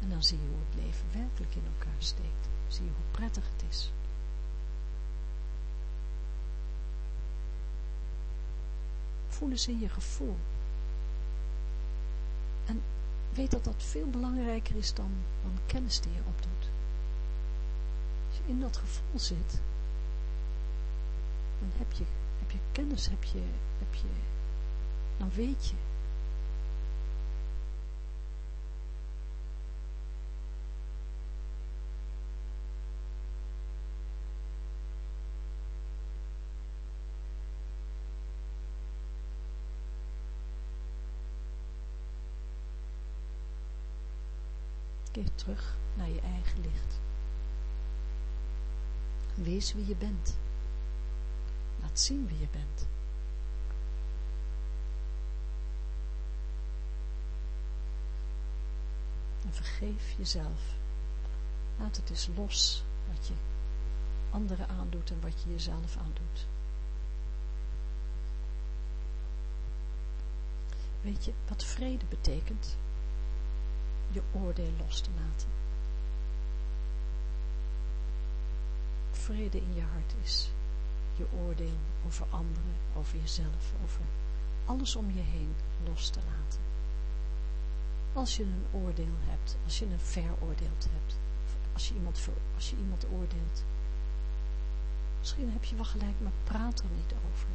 En dan zie je hoe het leven werkelijk in elkaar steekt. Zie je hoe prettig het is. Voel eens in je gevoel. En weet dat dat veel belangrijker is dan, dan kennis die je opdoet. Als je in dat gevoel zit, dan heb je, heb je kennis, heb je, heb je, dan weet je. Keer terug naar je eigen licht. Wees wie je bent. Laat zien wie je bent. En vergeef jezelf. Laat het eens los wat je anderen aandoet en wat je jezelf aandoet. Weet je wat vrede betekent? Je oordeel los te laten. Vrede in je hart is je oordeel over anderen, over jezelf, over alles om je heen los te laten. Als je een oordeel hebt, als je een veroordeeld hebt, als je iemand, als je iemand oordeelt, misschien heb je wel gelijk, maar praat er niet over.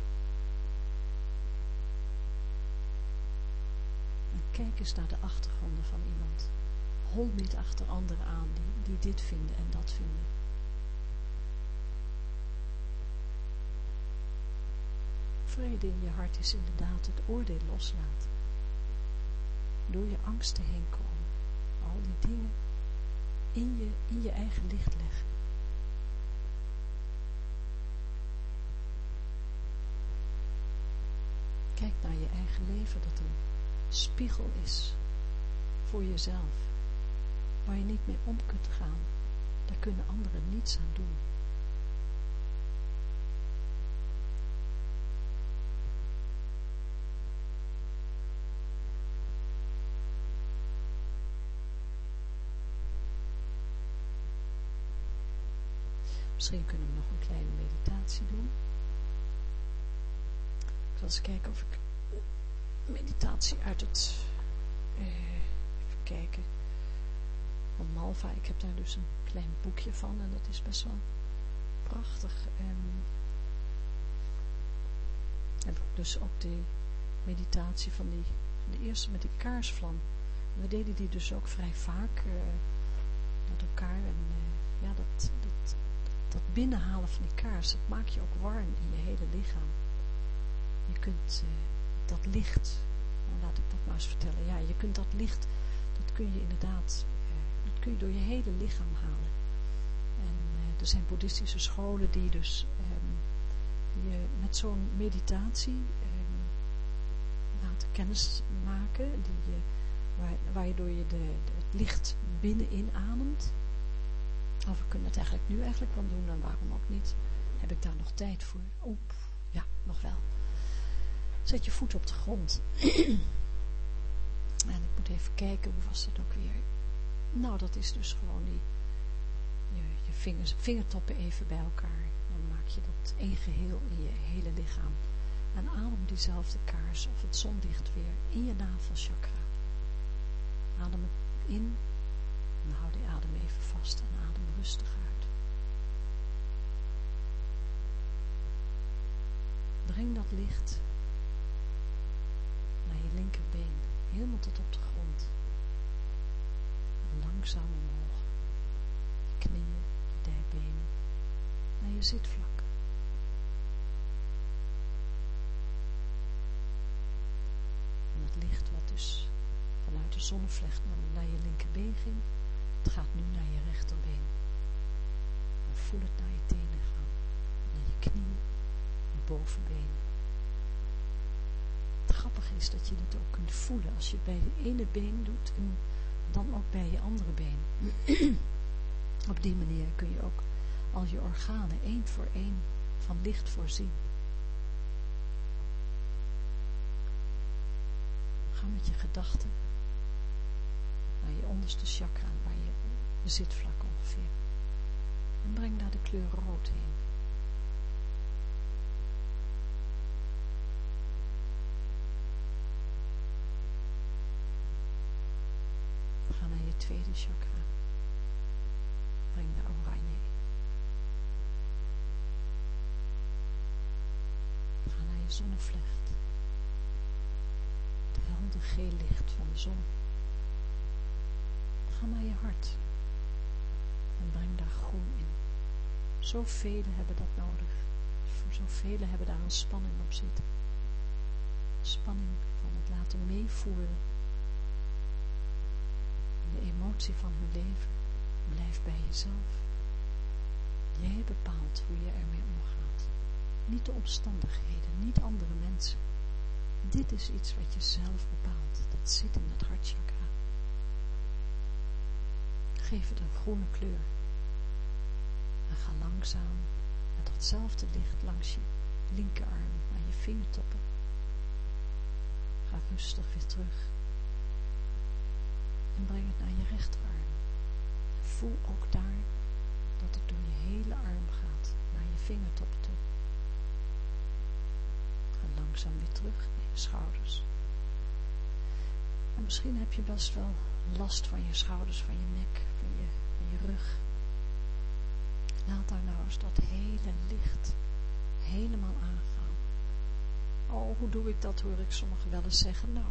Kijk eens naar de achtergronden van iemand. Hol niet achter anderen aan die, die dit vinden en dat vinden. vrede in je hart is inderdaad het oordeel loslaten. Door je angsten heen komen. Al die dingen in je, in je eigen licht leggen. Kijk naar je eigen leven dat een spiegel is voor jezelf. Waar je niet mee om kunt gaan. Daar kunnen anderen niets aan doen. Misschien kunnen we nog een kleine meditatie doen. Ik zal eens kijken of ik meditatie uit het, eh, even kijken, van Malva. Ik heb daar dus een klein boekje van en dat is best wel prachtig. En heb ik dus ook die meditatie van die, de eerste met die kaarsvlam. we deden die dus ook vrij vaak uh, met elkaar en uh, ja, dat, dat dat binnenhalen van die kaars, dat maakt je ook warm in je hele lichaam. Je kunt uh, dat licht, nou laat ik dat maar eens vertellen, ja, je kunt dat licht, dat kun je inderdaad, uh, dat kun je door je hele lichaam halen. En uh, er zijn boeddhistische scholen die dus um, je met zo'n meditatie um, laten kennis maken, die je, waar, waardoor je de, het licht binnenin ademt of we kunnen het eigenlijk nu eigenlijk wel doen en waarom ook niet. Heb ik daar nog tijd voor? Oep, ja, nog wel. Zet je voet op de grond. en ik moet even kijken, hoe was dat ook weer? Nou, dat is dus gewoon die, je, je vingers, vingertoppen even bij elkaar. Dan maak je dat één geheel in je hele lichaam. En adem diezelfde kaars of het zonlicht weer in je navelchakra. Adem het in en hou die adem even vast en adem rustig uit. Breng dat licht naar je linkerbeen, helemaal tot op de grond. Langzaam omhoog. Je knieën, je dijbenen, naar je zitvlak. En dat licht wat dus vanuit de zonnevlecht naar je linkerbeen ging, het gaat nu naar je rechterbeen. En voel het naar je tenen gaan. Naar je knie, je bovenbeen. Grappige is dat je het ook kunt voelen als je het bij je ene been doet en dan ook bij je andere been. Op die manier kun je ook al je organen één voor één van licht voorzien. Ga met je gedachten naar je onderste chakra, waar je, je zitvlak ongeveer. En breng daar de kleur rood heen. Ga naar je tweede chakra. Breng de oranje. Ga naar je zonnevlecht. Het helder geel licht van de zon. Ga naar je hart. En breng daar groen in. Zoveel hebben dat nodig. Zoveel hebben daar een spanning op zitten. Spanning van het laten meevoeren. Emotie van hun leven. Blijf bij jezelf. Jij bepaalt hoe je ermee omgaat. Niet de omstandigheden, niet andere mensen. Dit is iets wat je zelf bepaalt. Dat zit in het hartchakra. Geef het een groene kleur. ga langzaam met datzelfde licht langs je linkerarm naar je vingertoppen. Ga rustig weer terug. En breng het naar je rechterarm. voel ook daar dat het door je hele arm gaat, naar je vingertoppen toe. Ga langzaam weer terug naar je schouders. En misschien heb je best wel last van je schouders, van je nek, van je, van je rug. Laat daar nou eens dat hele licht helemaal aangaan. Oh, hoe doe ik dat, hoor ik sommigen wel eens zeggen. Nou,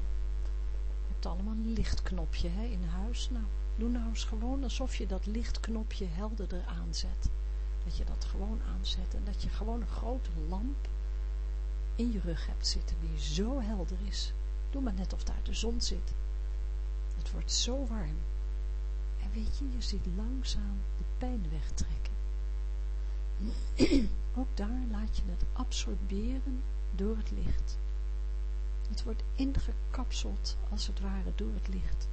hebt allemaal een lichtknopje hè, in huis. Nou, doe nou eens gewoon alsof je dat lichtknopje helderder aanzet. Dat je dat gewoon aanzet en dat je gewoon een grote lamp in je rug hebt zitten die zo helder is. Doe maar net of daar de zon zit. Het wordt zo warm. En weet je, je ziet langzaam de pijn wegtrekken. Ook daar laat je het absorberen door het licht. Het wordt ingekapseld als het ware door het licht.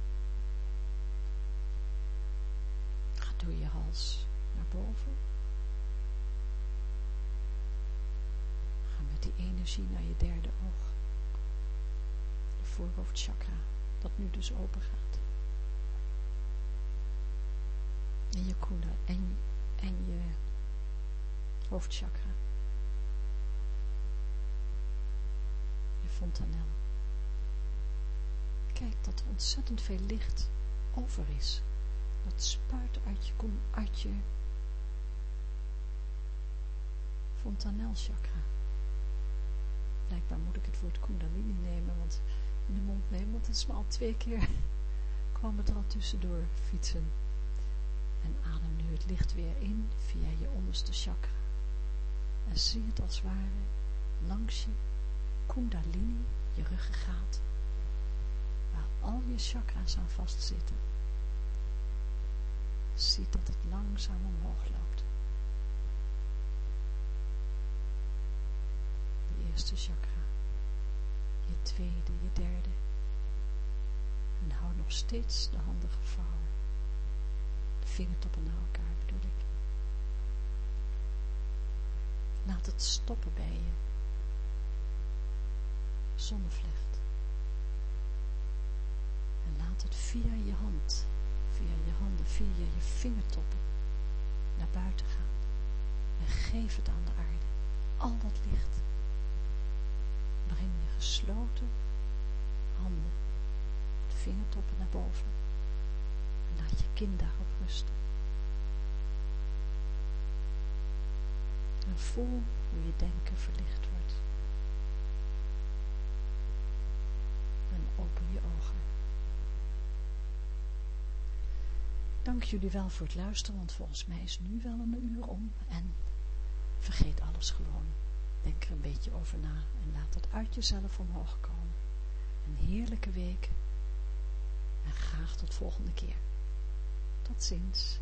Ga door je hals naar boven. Ga met die energie naar je derde oog. De voorhoofdchakra, dat nu dus open gaat. En je koena en, en je hoofdchakra. Kijk dat er ontzettend veel licht over is. Dat spuit uit je, uit je. Blijkbaar moet ik het woord kundalini nemen, want in de mond nemen, want het is maar al twee keer kwam het er al tussendoor fietsen. En adem nu het licht weer in via je onderste chakra en zie het als ware langs je kundalini, je ruggengraat, waar al je chakra's aan vastzitten. Zie dat het langzaam omhoog loopt. De eerste chakra, je tweede, je derde. En hou nog steeds de handen gevouwen. De vingertoppen naar elkaar bedoel ik. Laat het stoppen bij je. Zonnevlecht. En laat het via je hand, via je handen, via je vingertoppen naar buiten gaan. En geef het aan de aarde. Al dat licht. Breng je gesloten handen, de vingertoppen naar boven. En laat je kind daarop rusten. En voel hoe je denken verlicht wordt. Open je ogen. Dank jullie wel voor het luisteren, want volgens mij is nu wel een uur om. En vergeet alles gewoon. Denk er een beetje over na en laat het uit jezelf omhoog komen. Een heerlijke week en graag tot volgende keer. Tot ziens.